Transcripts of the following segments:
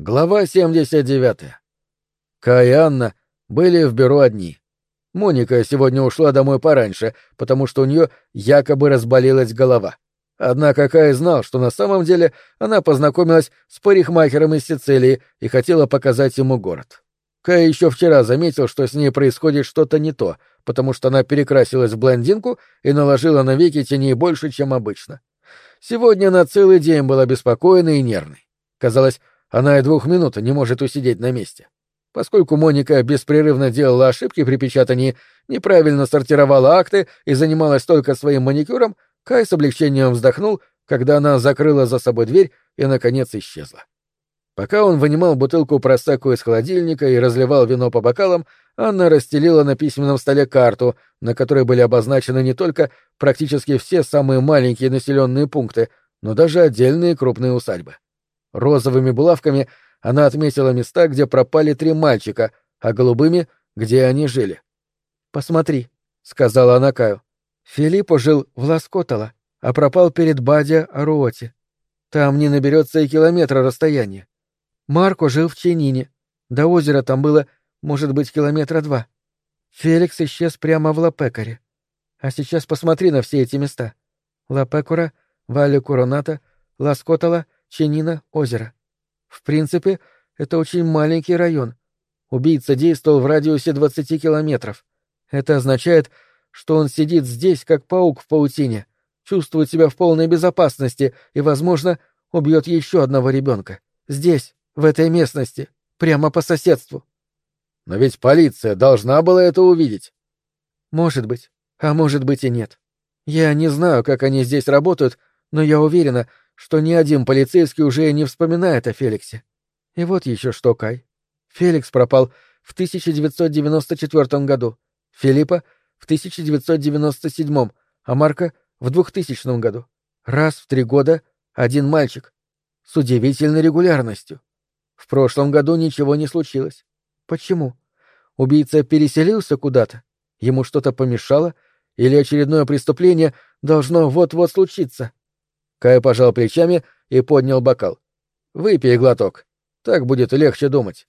Глава 79. Кай и Анна были в бюро одни. Моника сегодня ушла домой пораньше, потому что у нее якобы разболелась голова. Однако Кай знал, что на самом деле она познакомилась с парикмахером из Сицилии и хотела показать ему город. Кай еще вчера заметил, что с ней происходит что-то не то, потому что она перекрасилась в блондинку и наложила на веки теней больше, чем обычно. Сегодня она целый день была беспокойной и нервной. Казалось, она и двух минут не может усидеть на месте. Поскольку Моника беспрерывно делала ошибки при печатании, неправильно сортировала акты и занималась только своим маникюром, Кай с облегчением вздохнул, когда она закрыла за собой дверь и, наконец, исчезла. Пока он вынимал бутылку просекку из холодильника и разливал вино по бокалам, Анна расстелила на письменном столе карту, на которой были обозначены не только практически все самые маленькие населенные пункты, но даже отдельные крупные усадьбы. Розовыми булавками она отметила места, где пропали три мальчика, а голубыми — где они жили. «Посмотри», — сказала она Каю. «Филиппо жил в Ласкотало, а пропал перед Бадя Аруоти. Там не наберется и километра расстояния. Марко жил в Ченине. До озера там было, может быть, километра два. Феликс исчез прямо в Лапекаре. А сейчас посмотри на все эти места. Лапекура, Вале Куроната, Ласкотала — Ченина, озеро. В принципе, это очень маленький район. Убийца действовал в радиусе 20 километров. Это означает, что он сидит здесь, как паук в паутине, чувствует себя в полной безопасности и, возможно, убьет еще одного ребенка. Здесь, в этой местности, прямо по соседству. Но ведь полиция должна была это увидеть. Может быть, а может быть и нет. Я не знаю, как они здесь работают, но я уверена, что ни один полицейский уже не вспоминает о Феликсе. И вот еще что, Кай. Феликс пропал в 1994 году, Филиппа — в 1997, а Марка — в 2000 году. Раз в три года один мальчик. С удивительной регулярностью. В прошлом году ничего не случилось. Почему? Убийца переселился куда-то? Ему что-то помешало? Или очередное преступление должно вот-вот случиться? Кай пожал плечами и поднял бокал. «Выпей глоток. Так будет легче думать».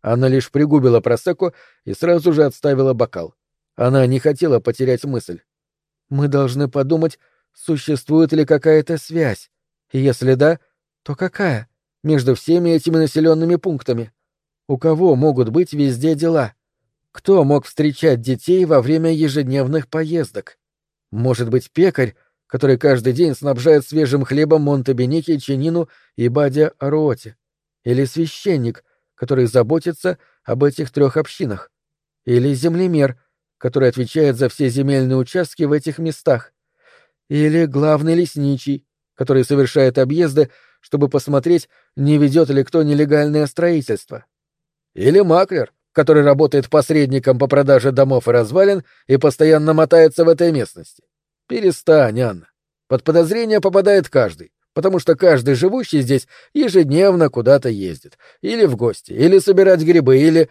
Она лишь пригубила просеку и сразу же отставила бокал. Она не хотела потерять мысль. «Мы должны подумать, существует ли какая-то связь. Если да, то какая? Между всеми этими населенными пунктами? У кого могут быть везде дела? Кто мог встречать детей во время ежедневных поездок? Может быть, пекарь, который каждый день снабжает свежим хлебом Монтебеники, Ченину и Бадя Аруоте, или священник, который заботится об этих трех общинах, или землемер, который отвечает за все земельные участки в этих местах, или главный лесничий, который совершает объезды, чтобы посмотреть, не ведет ли кто нелегальное строительство, или маклер, который работает посредником по продаже домов и развалин и постоянно мотается в этой местности. Перестань, Анна. Под подозрение попадает каждый, потому что каждый живущий здесь ежедневно куда-то ездит. Или в гости, или собирать грибы, или...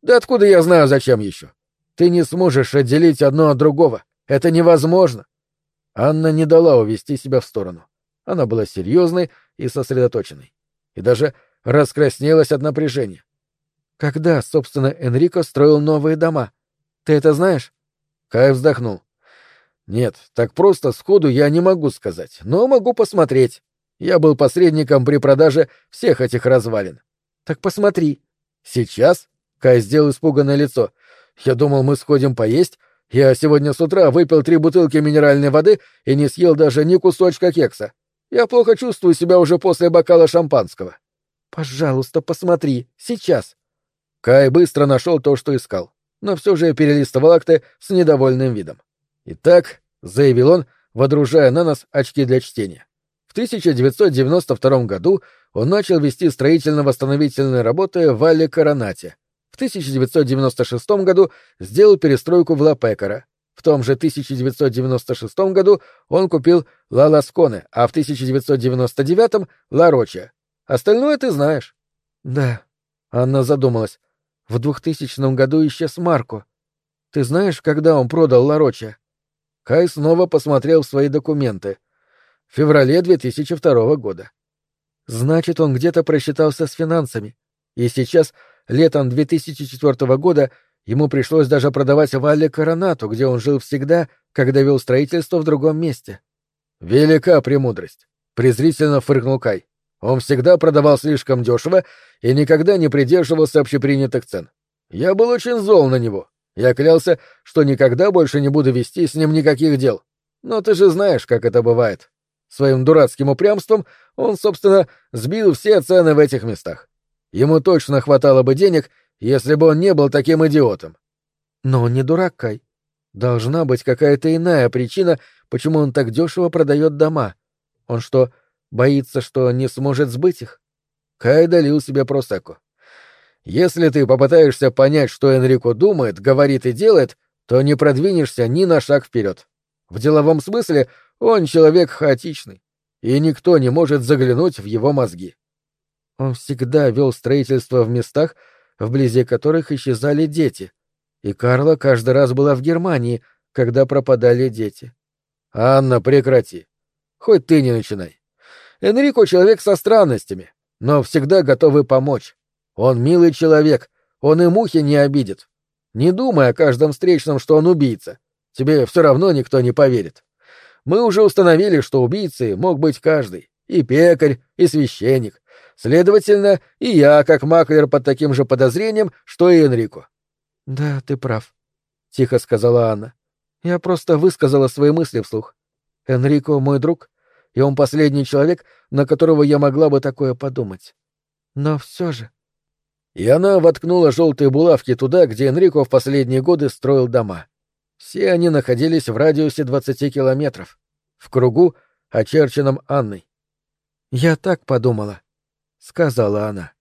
Да откуда я знаю, зачем еще? Ты не сможешь отделить одно от другого. Это невозможно. Анна не дала увести себя в сторону. Она была серьезной и сосредоточенной. И даже раскраснелась от напряжения. Когда, собственно, Энрико строил новые дома? Ты это знаешь? Кай вздохнул. Нет, так просто сходу я не могу сказать, но могу посмотреть. Я был посредником при продаже всех этих развалин. Так посмотри. Сейчас? Кай сделал испуганное лицо. Я думал, мы сходим поесть. Я сегодня с утра выпил три бутылки минеральной воды и не съел даже ни кусочка кекса. Я плохо чувствую себя уже после бокала шампанского. Пожалуйста, посмотри. Сейчас. Кай быстро нашел то, что искал, но все же перелистывал акты с недовольным видом. Итак, — заявил он, водружая на нос очки для чтения. В 1992 году он начал вести строительно-восстановительные работы в Алле Коронате. В 1996 году сделал перестройку в Лапекара. В том же 1996 году он купил Ла Ласконе, а в 1999 — Ла Роча. Остальное ты знаешь. — Да. Анна задумалась. В 2000 году исчез Марко. Ты знаешь, когда он продал Ла Роча? Кай снова посмотрел в свои документы. В феврале 2002 года. Значит, он где-то просчитался с финансами. И сейчас, летом 2004 года, ему пришлось даже продавать Валле Коронату, где он жил всегда, когда вел строительство в другом месте. Велика премудрость, презрительно фыркнул Кай. Он всегда продавал слишком дешево и никогда не придерживался общепринятых цен. Я был очень зол на него. Я клялся, что никогда больше не буду вести с ним никаких дел. Но ты же знаешь, как это бывает. Своим дурацким упрямством он, собственно, сбил все цены в этих местах. Ему точно хватало бы денег, если бы он не был таким идиотом. Но он не дурак, Кай. Должна быть какая-то иная причина, почему он так дешево продает дома. Он что, боится, что не сможет сбыть их? Кай долил себе просеку. Если ты попытаешься понять, что Энрико думает, говорит и делает, то не продвинешься ни на шаг вперед. В деловом смысле он человек хаотичный, и никто не может заглянуть в его мозги. Он всегда вел строительство в местах, вблизи которых исчезали дети, и Карла каждый раз была в Германии, когда пропадали дети. «Анна, прекрати. Хоть ты не начинай. Энрико человек со странностями, но всегда готовый помочь. Он милый человек, он и мухи не обидит. Не думай о каждом встречном, что он убийца. Тебе все равно никто не поверит. Мы уже установили, что убийцей мог быть каждый. И пекарь, и священник. Следовательно, и я, как маклер, под таким же подозрением, что и Энрико. — Да, ты прав, — тихо сказала Анна. — Я просто высказала свои мысли вслух. Энрико — мой друг, и он последний человек, на которого я могла бы такое подумать. Но все же... И она воткнула желтые булавки туда, где Энрико в последние годы строил дома. Все они находились в радиусе двадцати километров, в кругу, очерченном Анной. «Я так подумала», — сказала она.